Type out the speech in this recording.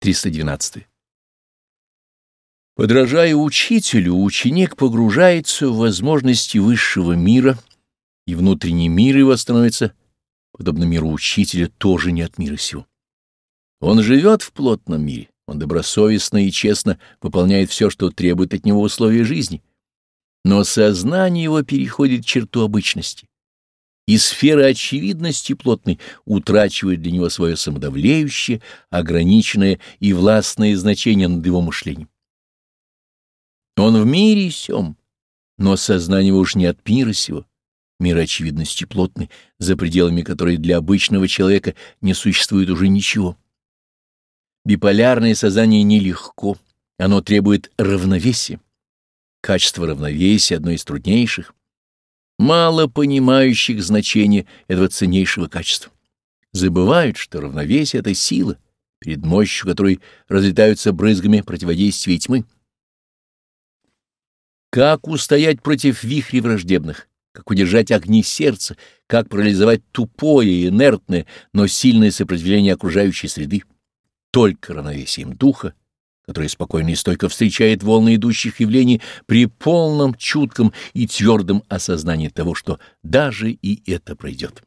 312. Подражая учителю, ученик погружается в возможности высшего мира, и внутренний мир его становится, подобно миру учителя, тоже не от мира сего. Он живет в плотном мире, он добросовестно и честно выполняет все, что требует от него условия жизни, но сознание его переходит черту обычности и сфера очевидности плотной утрачивает для него свое самодавлеющее, ограниченное и властное значение над его мышлением. Он в мире сём, но сознание его уж не от мира сего, мира очевидности плотной, за пределами которой для обычного человека не существует уже ничего. Биполярное сознание нелегко, оно требует равновесия. Качество равновесия — одно из труднейших мало понимающих значение этого ценнейшего качества. Забывают, что равновесие — это сила, перед мощью которой разлетаются брызгами противодействия тьмы. Как устоять против вихрей враждебных? Как удержать огни сердца? Как парализовать тупое, инертное, но сильное сопротивление окружающей среды? Только равновесием духа который спокойно и стойко встречает волны идущих явлений при полном, чутком и твердом осознании того, что даже и это пройдет.